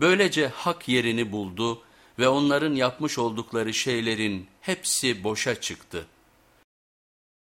Böylece hak yerini buldu ve onların yapmış oldukları şeylerin hepsi boşa çıktı.''